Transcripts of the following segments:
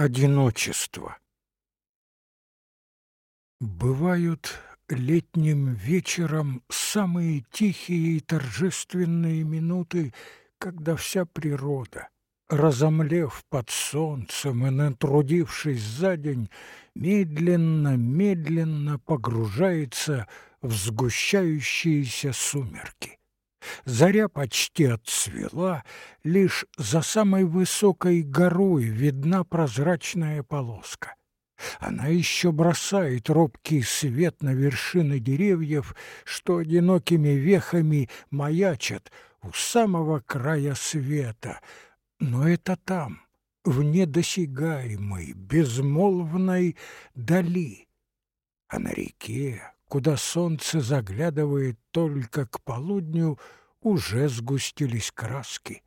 Одиночество. Бывают летним вечером самые тихие и торжественные минуты, когда вся природа, разомлев под солнцем и натрудившись за день, медленно-медленно погружается в сгущающиеся сумерки. Заря почти отцвела, лишь за самой высокой горой видна прозрачная полоска. Она еще бросает робкий свет на вершины деревьев, что одинокими вехами маячат у самого края света. Но это там, в недосягаемой, безмолвной дали. А на реке, куда солнце заглядывает только к полудню, уже сгустились краски.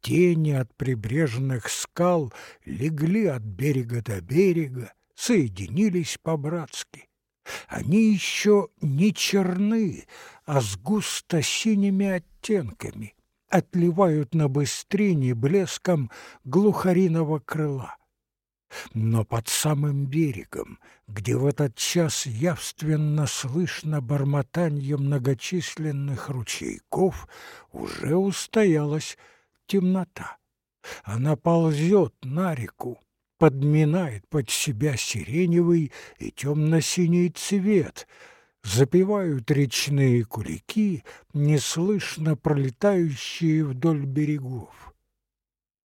Тени от прибрежных скал легли от берега до берега, соединились по-братски. Они еще не черны, а с густо-синими оттенками, отливают на быстрине блеском глухариного крыла. Но под самым берегом, где в этот час явственно слышно бормотанье многочисленных ручейков, уже устоялась темнота. Она ползет на реку, подминает под себя сиреневый и темно-синий цвет, запевают речные кулики, неслышно пролетающие вдоль берегов.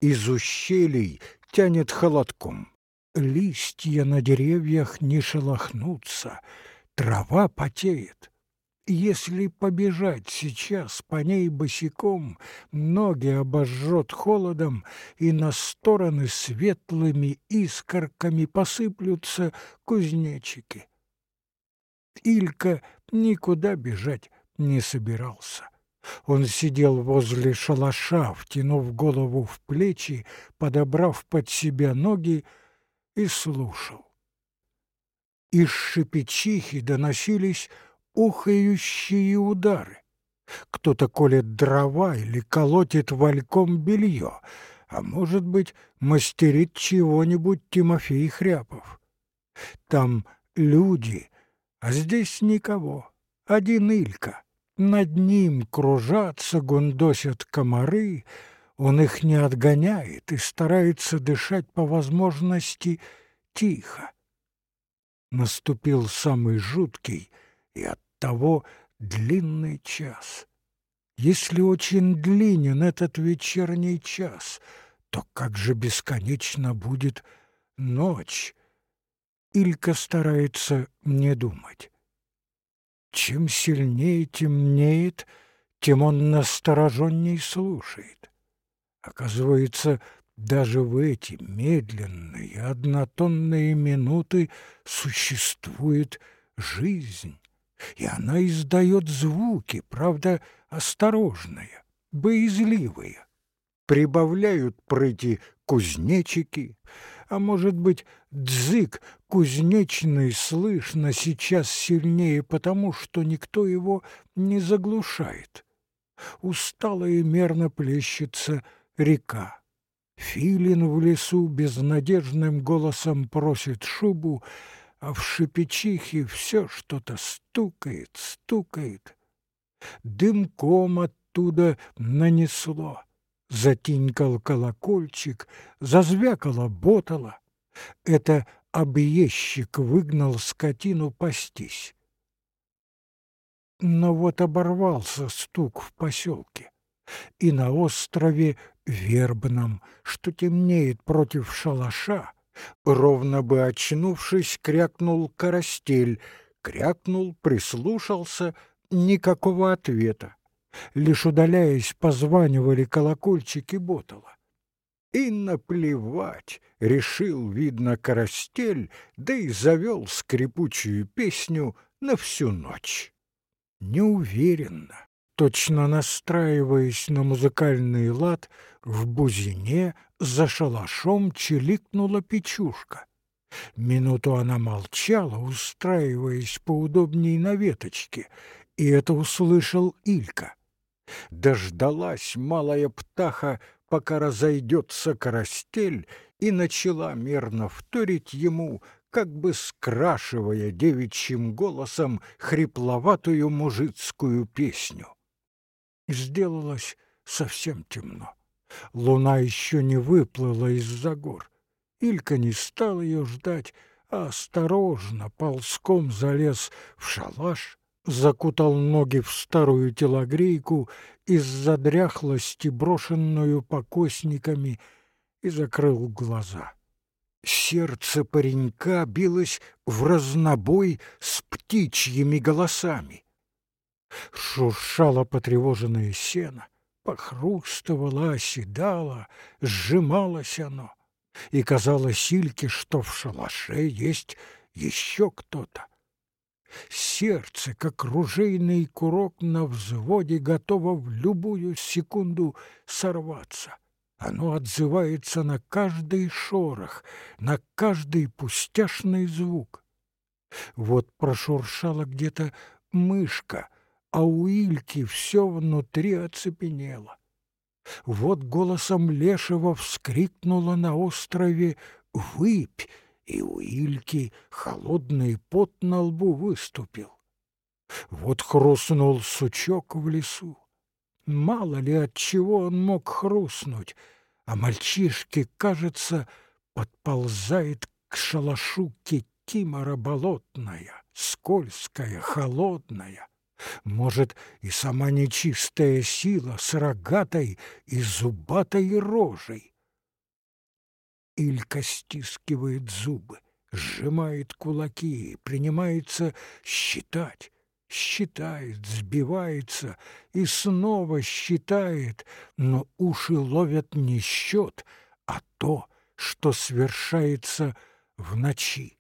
Из ущелий тянет холодком. Листья на деревьях не шелохнутся, трава потеет. Если побежать сейчас по ней босиком, ноги обожжет холодом, и на стороны светлыми искорками посыплются кузнечики. Илька никуда бежать не собирался. Он сидел возле шалаша, втянув голову в плечи, подобрав под себя ноги и слушал. Из шипичихи доносились ухающие удары. Кто-то колет дрова или колотит вальком белье, а может быть, мастерит чего-нибудь Тимофей Хряпов. Там люди, а здесь никого, один Илька. Над ним кружатся, гундосят комары, он их не отгоняет и старается дышать по возможности тихо. Наступил самый жуткий и оттого длинный час. Если очень длинен этот вечерний час, то как же бесконечно будет ночь? Илька старается не думать. Чем сильнее темнеет, тем он настороженней слушает. Оказывается, даже в эти медленные, однотонные минуты существует жизнь, и она издает звуки, правда, осторожные, боязливые. Прибавляют прыти кузнечики, а может быть, дзык кузнечный слышно сейчас сильнее потому, что никто его не заглушает. Устало и мерно плещется река. Филин в лесу безнадежным голосом просит шубу, а в шипичихе все что-то стукает, стукает. Дымком оттуда нанесло. Затинькал колокольчик, зазвякала ботала. Это объездчик выгнал скотину пастись. Но вот оборвался стук в поселке, и на острове Вербном, что темнеет против шалаша, ровно бы очнувшись, крякнул карастель, крякнул, прислушался, никакого ответа. Лишь удаляясь, позванивали колокольчики ботала. И наплевать, решил, видно, карастель, да и завел скрипучую песню на всю ночь. Неуверенно, точно настраиваясь на музыкальный лад, в бузине за шалашом чиликнула печушка. Минуту она молчала, устраиваясь поудобней на веточке, и это услышал Илька. Дождалась малая птаха пока разойдется карастель, и начала мерно вторить ему, как бы скрашивая девичьим голосом хрипловатую мужицкую песню. Сделалось совсем темно. Луна еще не выплыла из-за гор. Илька не стал ее ждать, а осторожно ползком залез в шалаш, закутал ноги в старую телогрейку из-за дряхлости, брошенную покосниками, и закрыл глаза. Сердце паренька билось в разнобой с птичьими голосами. Шуршало потревоженное сено, похрустывало, оседало, сжималось оно, и казалось Ильке, что в шалаше есть еще кто-то. Сердце, как ружейный курок на взводе, готово в любую секунду сорваться. Оно отзывается на каждый шорох, на каждый пустяшный звук. Вот прошуршала где-то мышка, а у Ильки все внутри оцепенело. Вот голосом Лешего вскрикнула на острове «Выпь!» И у Ильки холодный пот на лбу выступил. Вот хрустнул сучок в лесу. Мало ли от чего он мог хрустнуть, а мальчишке, кажется, подползает к шалашу кикимора болотная, скользкая, холодная. Может, и сама нечистая сила с рогатой и зубатой рожей. Илька стискивает зубы, сжимает кулаки, принимается считать. Считает, сбивается и снова считает, но уши ловят не счет, а то, что свершается в ночи.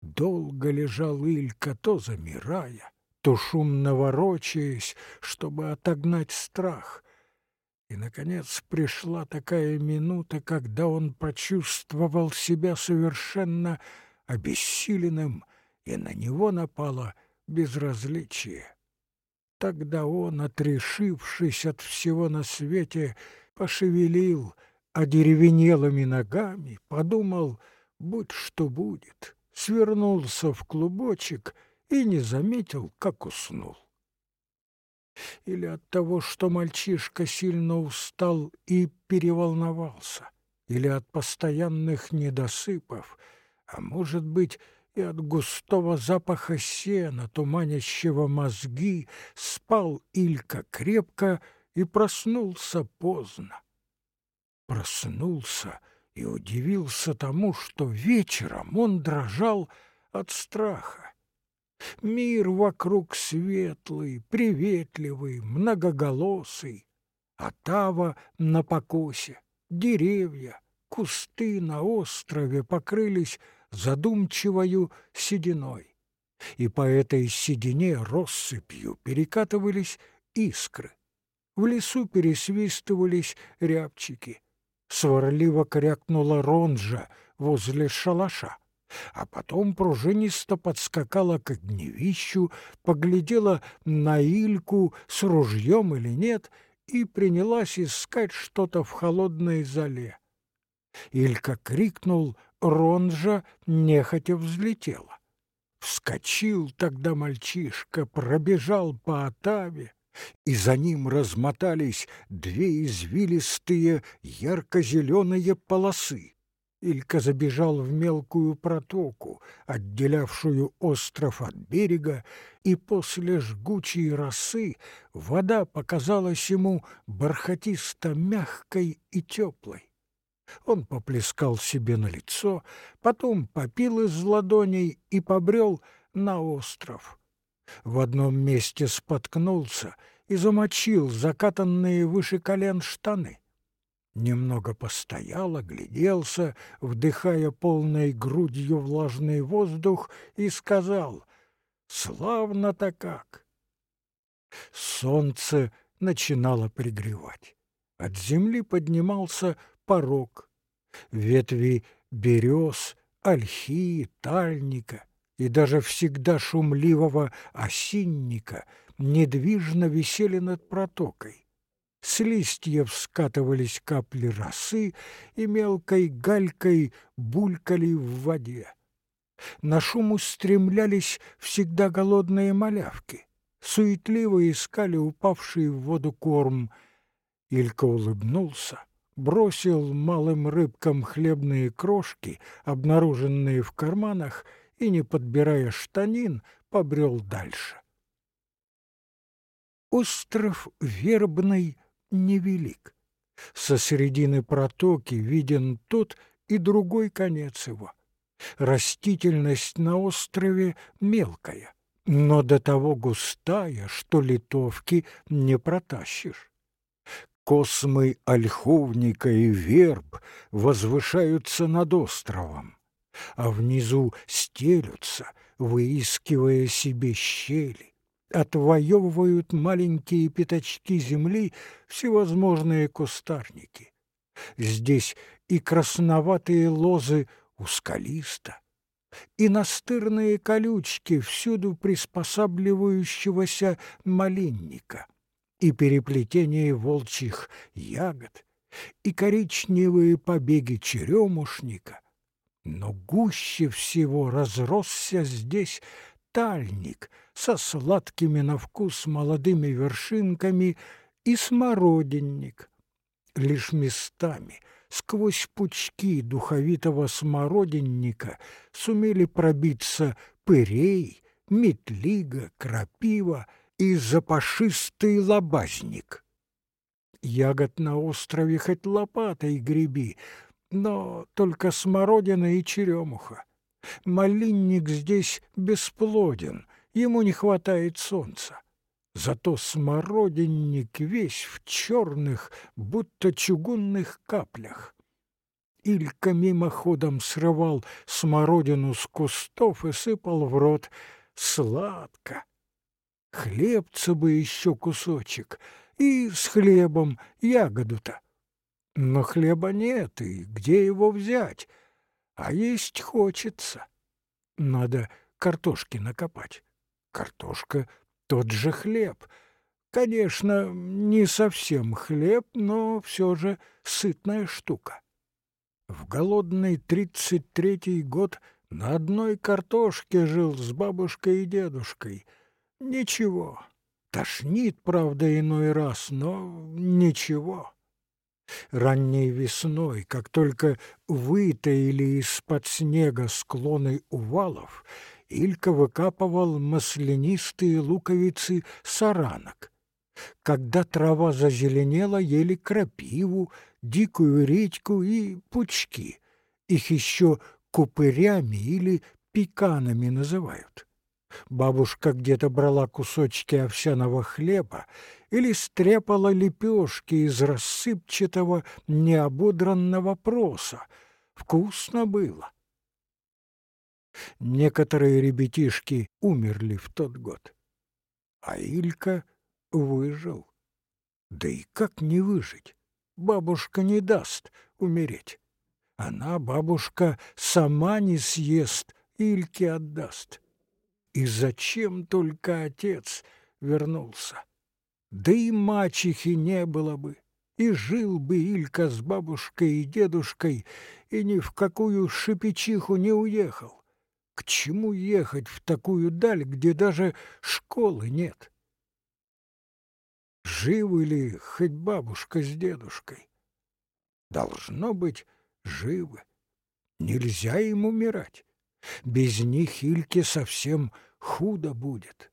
Долго лежал Илька, то замирая, то шумно ворочаясь, чтобы отогнать страх. И, наконец, пришла такая минута, когда он почувствовал себя совершенно обессиленным, и на него напало безразличие. Тогда он, отрешившись от всего на свете, пошевелил одеревенелыми ногами, подумал, будь что будет, свернулся в клубочек и не заметил, как уснул или от того, что мальчишка сильно устал и переволновался, или от постоянных недосыпов, а может быть и от густого запаха сена, туманящего мозги, спал Илька крепко и проснулся поздно. Проснулся и удивился тому, что вечером он дрожал от страха. Мир вокруг светлый, приветливый, многоголосый. Отава на покосе, деревья, кусты на острове покрылись задумчивою сединой. И по этой седине россыпью перекатывались искры. В лесу пересвистывались рябчики. Сварливо крякнула ронжа возле шалаша а потом пружинисто подскакала к огневищу, поглядела на Ильку с ружьем или нет и принялась искать что-то в холодной зале. Илька крикнул, Ронжа нехотя взлетела. Вскочил тогда мальчишка, пробежал по Отаве, и за ним размотались две извилистые ярко-зеленые полосы. Илька забежал в мелкую протоку, отделявшую остров от берега, и после жгучей росы вода показалась ему бархатисто-мягкой и теплой. Он поплескал себе на лицо, потом попил из ладоней и побрел на остров. В одном месте споткнулся и замочил закатанные выше колен штаны. Немного постоял, огляделся, вдыхая полной грудью влажный воздух, и сказал «Славно-то как!». Солнце начинало пригревать. От земли поднимался порог. Ветви берез, ольхи, тальника и даже всегда шумливого осинника недвижно висели над протокой. С листьев скатывались капли росы и мелкой галькой булькали в воде. На шум устремлялись всегда голодные малявки, суетливо искали упавший в воду корм. Илька улыбнулся, бросил малым рыбкам хлебные крошки, обнаруженные в карманах, и, не подбирая штанин, побрел дальше. Остров Вербный невелик. Со середины протоки виден тот и другой конец его. Растительность на острове мелкая, но до того густая, что литовки не протащишь. Космы ольховника и верб возвышаются над островом, а внизу стелются, выискивая себе щели отвоевывают маленькие пятачки земли всевозможные кустарники. Здесь и красноватые лозы ускалиста, и настырные колючки всюду приспосабливающегося малинника, и переплетение волчьих ягод, и коричневые побеги черемушника. Но гуще всего разросся здесь тальник со сладкими на вкус молодыми вершинками и смородинник. Лишь местами сквозь пучки духовитого смородинника сумели пробиться пырей, метлига, крапива и запашистый лобазник. Ягод на острове хоть лопатой греби, но только смородина и черемуха. Малинник здесь бесплоден, ему не хватает солнца. Зато смородинник весь в черных, будто чугунных каплях. Илька мимоходом срывал смородину с кустов и сыпал в рот. Сладко. Хлебца бы еще кусочек, и с хлебом ягоду-то. Но хлеба нет, и где его взять? А есть хочется. Надо картошки накопать. Картошка — тот же хлеб. Конечно, не совсем хлеб, но все же сытная штука. В голодный тридцать третий год на одной картошке жил с бабушкой и дедушкой. Ничего. Тошнит, правда, иной раз, но ничего. Ранней весной, как только вытаили из-под снега склоны увалов, Илька выкапывал маслянистые луковицы саранок. Когда трава зазеленела, ели крапиву, дикую редьку и пучки. Их еще купырями или пеканами называют. Бабушка где-то брала кусочки овсяного хлеба или стряпала лепешки из рассыпчатого неободранного проса. Вкусно было. Некоторые ребятишки умерли в тот год, а Илька выжил. Да и как не выжить? Бабушка не даст умереть. Она, бабушка, сама не съест, Ильке отдаст. И зачем только отец вернулся? Да и мачехи не было бы, и жил бы Илька с бабушкой и дедушкой, и ни в какую шипичиху не уехал. К чему ехать в такую даль, где даже школы нет? Живы ли хоть бабушка с дедушкой? Должно быть, живы. Нельзя им умирать. Без них Ильке совсем худо будет.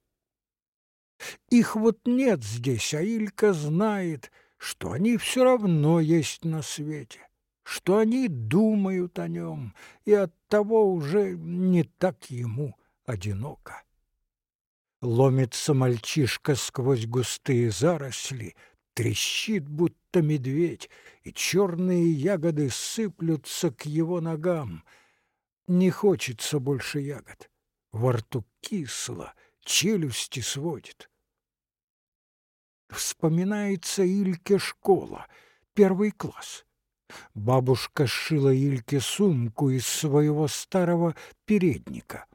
Их вот нет здесь, а Илька знает, что они все равно есть на свете, что они думают о нем, и оттого уже не так ему одиноко. Ломится мальчишка сквозь густые заросли, трещит, будто медведь, и черные ягоды сыплются к его ногам — не хочется больше ягод. Во рту кисло, челюсти сводит. Вспоминается Ильке школа, первый класс. Бабушка сшила Ильке сумку из своего старого передника.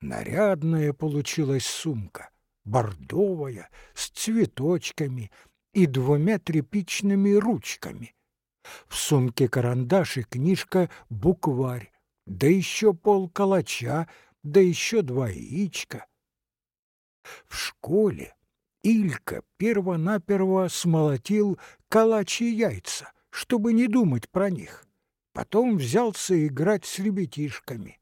Нарядная получилась сумка, бордовая, с цветочками, и двумя тряпичными ручками. В сумке карандаш и книжка «Букварь», да еще пол калача, да еще два яичка. В школе Илька перво-наперво смолотил калачи яйца, чтобы не думать про них. Потом взялся играть с ребятишками.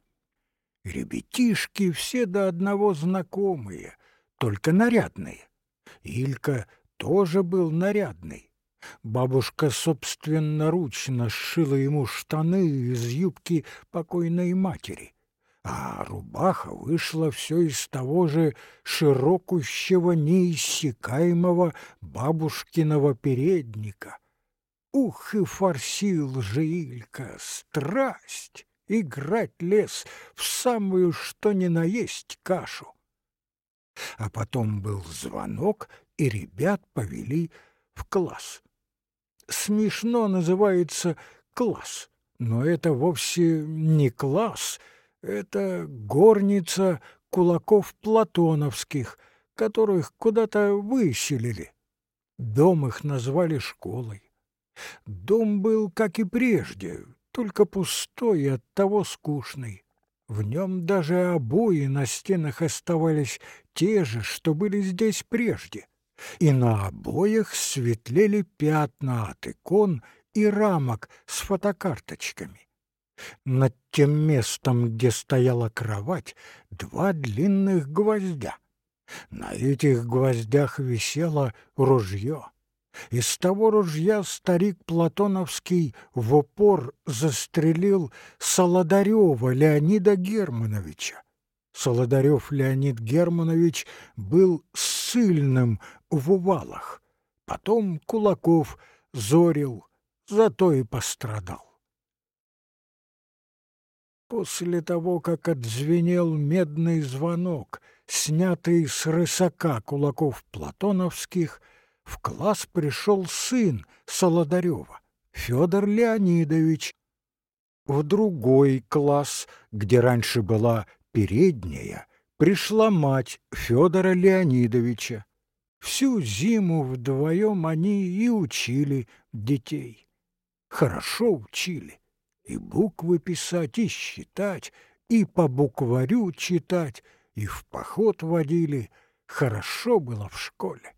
Ребятишки все до одного знакомые, только нарядные. Илька тоже был нарядный. Бабушка собственноручно сшила ему штаны из юбки покойной матери, а рубаха вышла все из того же широкущего, неиссякаемого бабушкиного передника. Ух и форсил же Илька, страсть! играть лес в самую что ни на есть кашу. А потом был звонок, и ребят повели в класс. Смешно называется класс, но это вовсе не класс, это горница кулаков платоновских, которых куда-то выселили. Дом их назвали школой. Дом был, как и прежде, только пустой и оттого скучный. В нем даже обои на стенах оставались те же, что были здесь прежде, и на обоях светлели пятна от икон и рамок с фотокарточками. Над тем местом, где стояла кровать, два длинных гвоздя. На этих гвоздях висело ружье. Из того ружья старик Платоновский в упор застрелил Солодарева Леонида Германовича. Солодарев Леонид Германович был сильным в увалах, потом Кулаков зорил, зато и пострадал. После того, как отзвенел медный звонок, снятый с рысака кулаков платоновских, в класс пришел сын Солодарева, Федор Леонидович. В другой класс, где раньше была передняя, пришла мать Федора Леонидовича. Всю зиму вдвоем они и учили детей. Хорошо учили. И буквы писать, и считать, и по букварю читать, и в поход водили. Хорошо было в школе.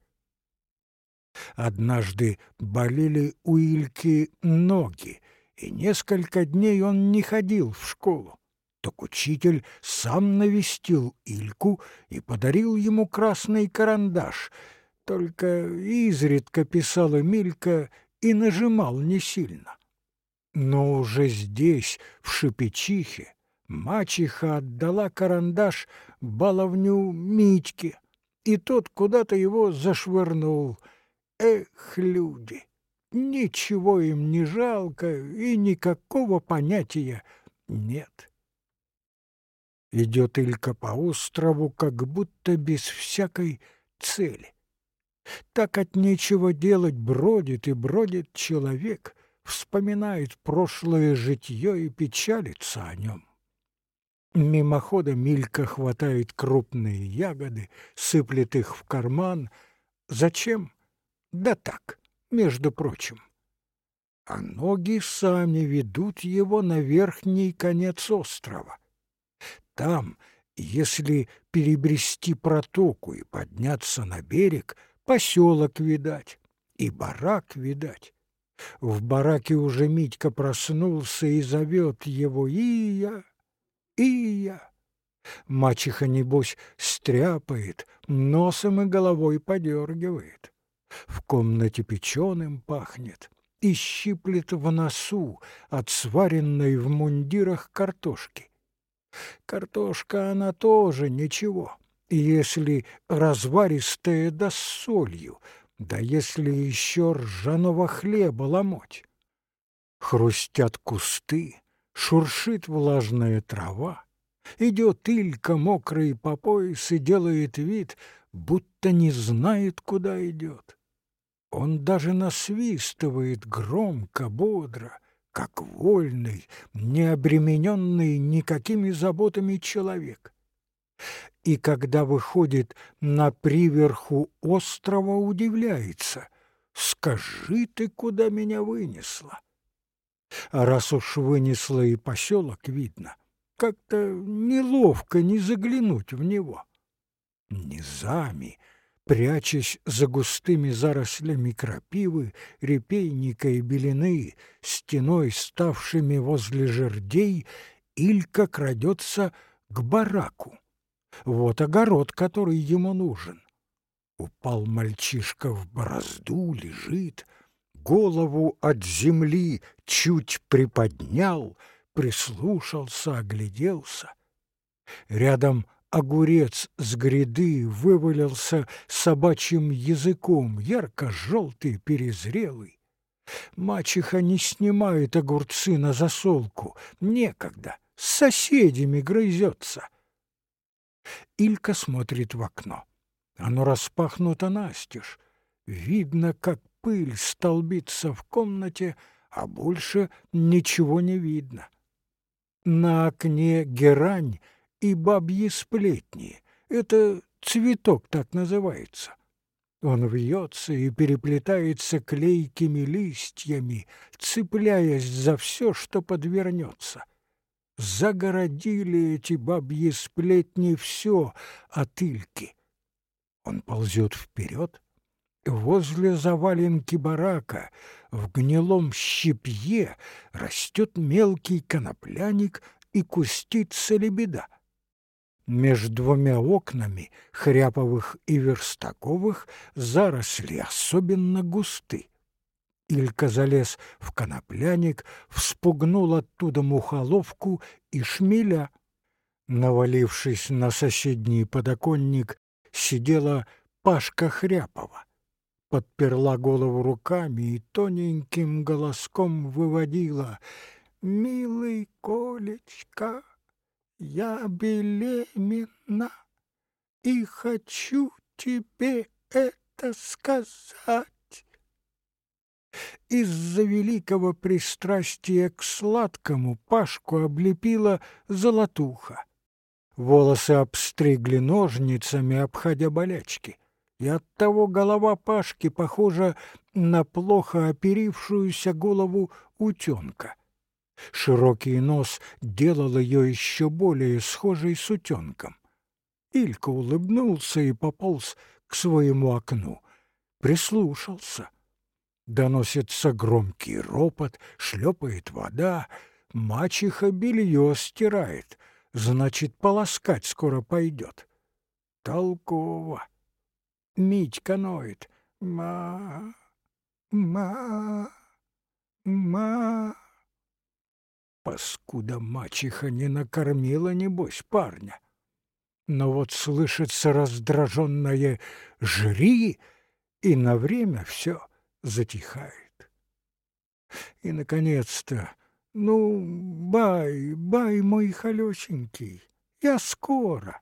Однажды болели у Ильки ноги, и несколько дней он не ходил в школу. Так учитель сам навестил Ильку и подарил ему красный карандаш, только изредка писал Эмилька и нажимал не сильно. Но уже здесь, в Шипичихе, мачеха отдала карандаш баловню Митьке, и тот куда-то его зашвырнул — Эх, люди! Ничего им не жалко и никакого понятия нет. Идет Илька по острову, как будто без всякой цели. Так от нечего делать бродит и бродит человек, вспоминает прошлое житье и печалится о нем. Мимоходом Милька хватает крупные ягоды, сыплет их в карман. Зачем? Да так, между прочим. А ноги сами ведут его на верхний конец острова. Там, если перебрести протоку и подняться на берег, поселок видать и барак видать. В бараке уже Митька проснулся и зовет его «Ия! Ия!». Мачеха, небось, стряпает, носом и головой подергивает. В комнате печеным пахнет и щиплет в носу от сваренной в мундирах картошки. Картошка она тоже ничего, если разваристая да с солью, да если еще ржаного хлеба ломоть. Хрустят кусты, шуршит влажная трава, идет Илька мокрый по пояс и делает вид, будто не знает, куда идет. Он даже насвистывает громко, бодро, как вольный, не обремененный никакими заботами человек. И когда выходит на приверху острова, удивляется, скажи ты, куда меня вынесло. А раз уж вынесло и поселок, видно, как-то неловко не заглянуть в него. Низами, прячась за густыми зарослями крапивы, репейника и белины, стеной ставшими возле жердей, Илька крадется к бараку. Вот огород, который ему нужен. Упал мальчишка в борозду, лежит, голову от земли чуть приподнял, прислушался, огляделся. Рядом огурец с гряды вывалился собачьим языком, ярко-желтый, перезрелый. Мачеха не снимает огурцы на засолку, некогда, с соседями грызется. Илька смотрит в окно. Оно распахнуто настежь. Видно, как пыль столбится в комнате, а больше ничего не видно. На окне герань и бабьи сплетни. Это цветок так называется. Он вьется и переплетается клейкими листьями, цепляясь за все, что подвернется. Загородили эти бабьи сплетни все от Ильки. Он ползет вперед. Возле заваленки барака в гнилом щепье растет мелкий конопляник и кустится лебеда. Между двумя окнами, хряповых и верстаковых, заросли особенно густы. Илька залез в конопляник, вспугнул оттуда мухоловку и шмеля. Навалившись на соседний подоконник, сидела Пашка Хряпова. Подперла голову руками и тоненьким голоском выводила «Милый Колечка, я беременна и хочу тебе это сказать». Из-за великого пристрастия к сладкому Пашку облепила золотуха. Волосы обстригли ножницами, обходя болячки, и оттого голова Пашки похожа на плохо оперившуюся голову утенка. Широкий нос делал ее еще более схожей с утенком. Илька улыбнулся и пополз к своему окну. Прислушался. Доносится громкий ропот, шлепает вода, мачеха белье стирает — Значит, полоскать скоро пойдет. Толково. Митька ноет. Ма, ма, ма. Паскуда мачеха не накормила, небось, парня. Но вот слышится раздраженное «жри», и на время все затихает. И, наконец-то, ну, бай, бай, мой холесенький, я скоро.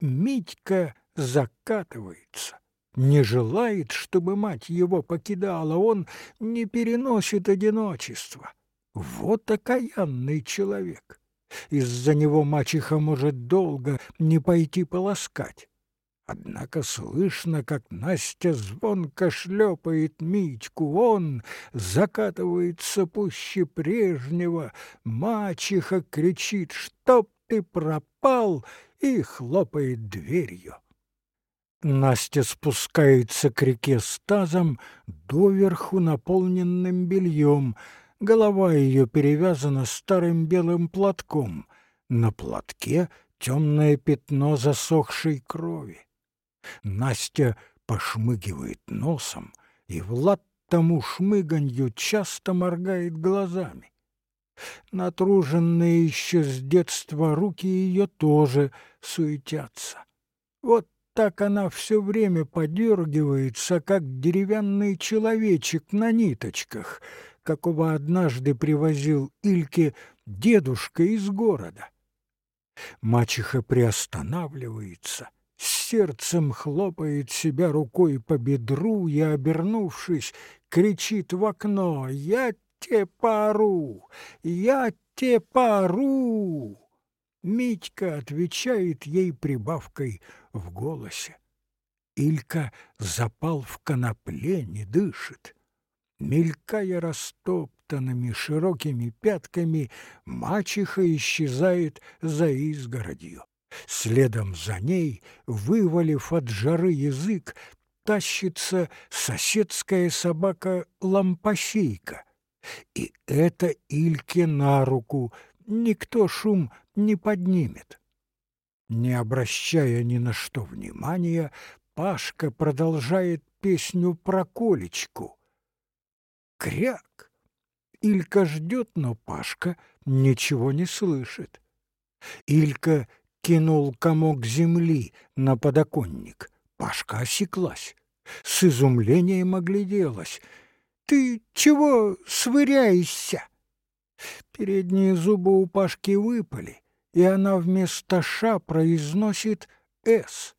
Митька закатывается, не желает, чтобы мать его покидала, он не переносит одиночества. Вот окаянный человек. Из-за него мачеха может долго не пойти полоскать. Однако слышно, как Настя звонко шлепает Митьку. Он закатывается пуще прежнего. Мачеха кричит «Чтоб ты пропал!» и хлопает дверью. Настя спускается к реке с тазом, доверху наполненным бельем. Голова ее перевязана старым белым платком. На платке темное пятно засохшей крови. Настя пошмыгивает носом, и Влад тому шмыганью часто моргает глазами. Натруженные еще с детства руки ее тоже суетятся. Вот так она все время подергивается, как деревянный человечек на ниточках, какого однажды привозил Ильке дедушка из города. Мачеха приостанавливается, сердцем хлопает себя рукой по бедру и, обернувшись, кричит в окно «Я те пару! Я те пару!» Митька отвечает ей прибавкой в голосе. Илька запал в конопле, не дышит. Мелькая растоптанными широкими пятками, мачеха исчезает за изгородью. Следом за ней, вывалив от жары язык, тащится соседская собака-лампощейка. И это Ильке на руку, никто шум не поднимет. Не обращая ни на что внимания, Пашка продолжает песню про Колечку. Кряк! Илька ждет, но Пашка ничего не слышит. Илька кинул комок земли на подоконник. Пашка осеклась, с изумлением огляделась. «Ты чего свыряешься?» Передние зубы у Пашки выпали, и она вместо «ша» произносит «с».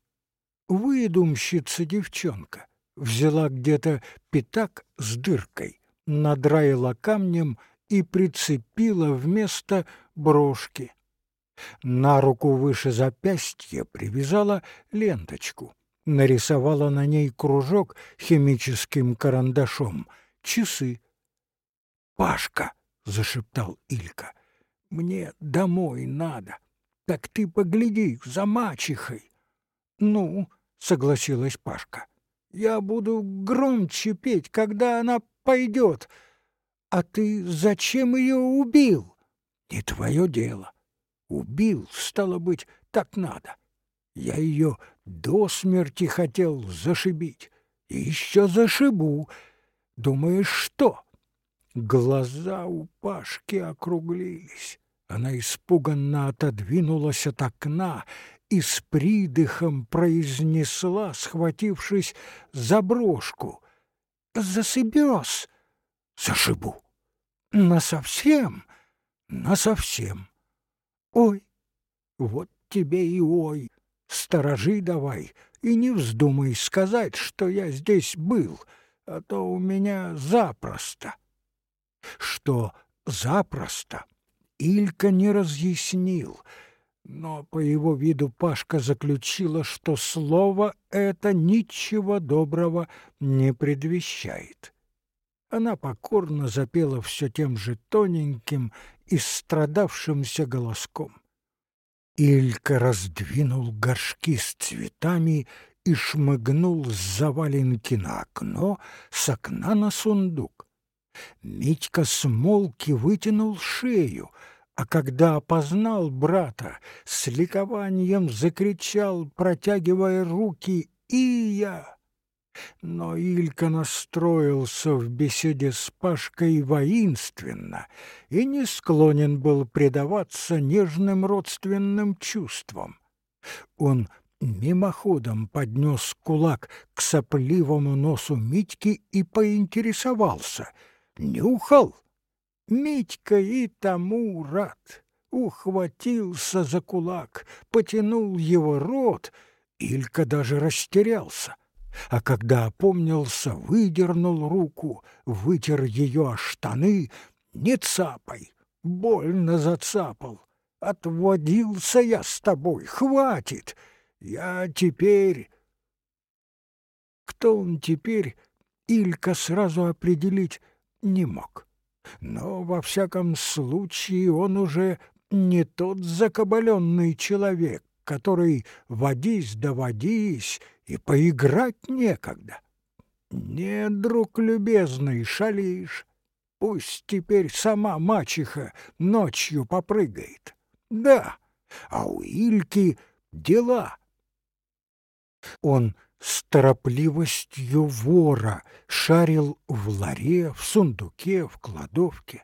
Выдумщица девчонка взяла где-то пятак с дыркой, надраила камнем и прицепила вместо брошки. На руку выше запястья привязала ленточку, нарисовала на ней кружок химическим карандашом, часы. «Пашка!» — зашептал Илька. «Мне домой надо. Так ты погляди за мачехой». «Ну?» — согласилась Пашка. «Я буду громче петь, когда она пойдет. А ты зачем ее убил?» «Не твое дело. Убил, стало быть, так надо. Я ее до смерти хотел зашибить. И еще зашибу. Думаешь, что?» Глаза у Пашки округлились. Она испуганно отодвинулась от окна и с придыхом произнесла, схватившись за брошку. «Засыбёс!» «Зашибу!» «Насовсем?» «Насовсем!» «Ой, вот тебе и ой! Сторожи давай и не вздумай сказать, что я здесь был, а то у меня запросто!» Что запросто Илька не разъяснил — но по его виду Пашка заключила, что слово это ничего доброго не предвещает. Она покорно запела все тем же тоненьким и страдавшимся голоском. Илька раздвинул горшки с цветами и шмыгнул с заваленки на окно, с окна на сундук. Митька смолки вытянул шею — а когда опознал брата, с ликованием закричал, протягивая руки «И я!». Но Илька настроился в беседе с Пашкой воинственно и не склонен был предаваться нежным родственным чувствам. Он мимоходом поднес кулак к сопливому носу Митьки и поинтересовался. «Нюхал?» Митька и тому рад. Ухватился за кулак, потянул его рот. Илька даже растерялся. А когда опомнился, выдернул руку, вытер ее о штаны. «Не цапай!» Больно зацапал. Отводился я с тобой, хватит. Я теперь... Кто он теперь, Илька сразу определить не мог но, во всяком случае, он уже не тот закабаленный человек, который водись да водись, и поиграть некогда. Не, друг любезный, шалишь. Пусть теперь сама мачеха ночью попрыгает. Да, а у Ильки дела. Он с торопливостью вора шарил в ларе, в сундуке, в кладовке.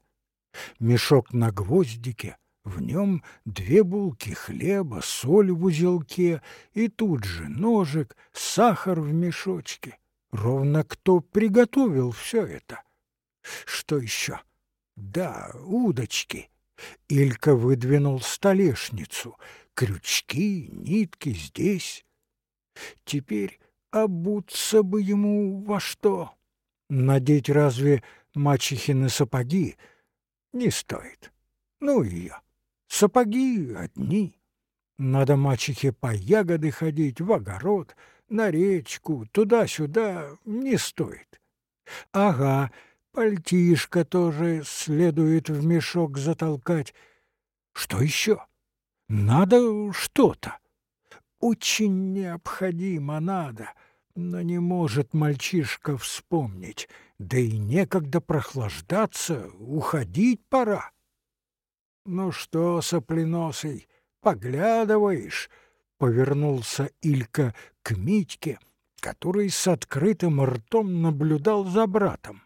Мешок на гвоздике, в нем две булки хлеба, соль в узелке и тут же ножик, сахар в мешочке. Ровно кто приготовил все это. Что еще? Да, удочки. Илька выдвинул столешницу. Крючки, нитки здесь. Теперь обуться бы ему во что? Надеть разве мачехины сапоги? Не стоит. Ну ее. Сапоги одни. Надо мачехе по ягоды ходить, в огород, на речку, туда-сюда не стоит. Ага, пальтишко тоже следует в мешок затолкать. Что еще? Надо что-то. Очень необходимо надо, но не может мальчишка вспомнить, да и некогда прохлаждаться, уходить пора. Ну что, сопленосый, поглядываешь? Повернулся Илька к Митьке, который с открытым ртом наблюдал за братом.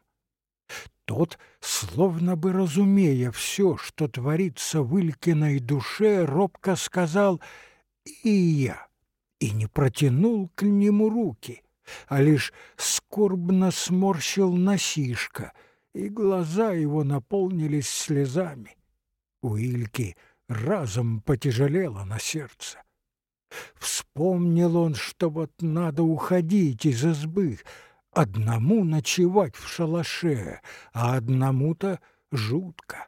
Тот, словно бы разумея все, что творится в Илькиной душе, робко сказал «И я» и не протянул к нему руки, а лишь скорбно сморщил носишка, и глаза его наполнились слезами. У Ильки разом потяжелело на сердце. Вспомнил он, что вот надо уходить из избы, одному ночевать в шалаше, а одному-то жутко.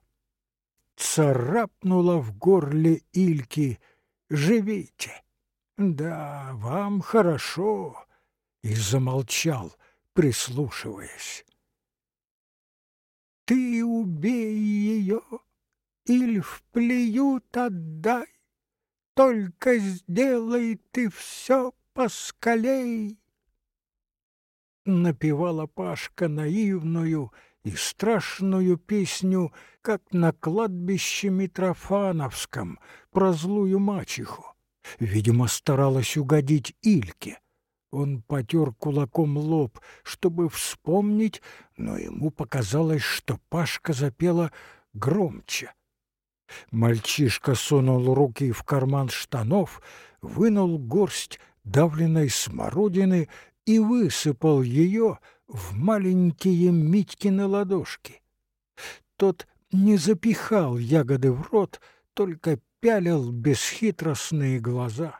Царапнуло в горле Ильки «Живите!» «Да, вам хорошо!» И замолчал, прислушиваясь. «Ты убей ее, или в плеют отдай, только сделай ты все поскалей!» Напевала Пашка наивную и страшную песню, как на кладбище Митрофановском, про злую мачеху. Видимо, старалась угодить Ильке. Он потер кулаком лоб, чтобы вспомнить, но ему показалось, что Пашка запела громче. Мальчишка сунул руки в карман штанов, вынул горсть давленной смородины и высыпал ее в маленькие Митькины ладошки. Тот не запихал ягоды в рот, только пялил бесхитростные глаза.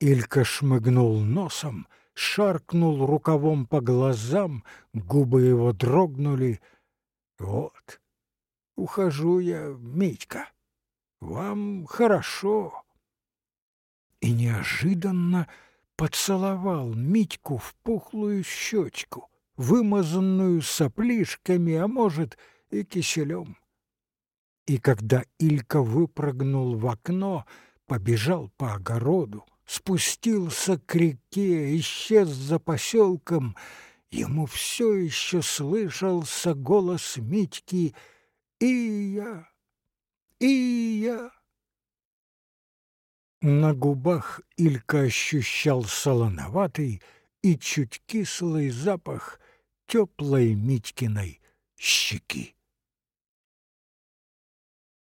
Илька шмыгнул носом, шаркнул рукавом по глазам, губы его дрогнули. Вот, ухожу я, Митька, вам хорошо. И неожиданно поцеловал Митьку в пухлую щечку, вымазанную соплишками, а может и киселем. И когда Илька выпрыгнул в окно, побежал по огороду, спустился к реке, исчез за поселком, ему все еще слышался голос Митьки «И я! И я!» На губах Илька ощущал солоноватый и чуть кислый запах теплой Митькиной щеки.